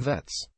Vets.